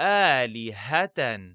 آلهة.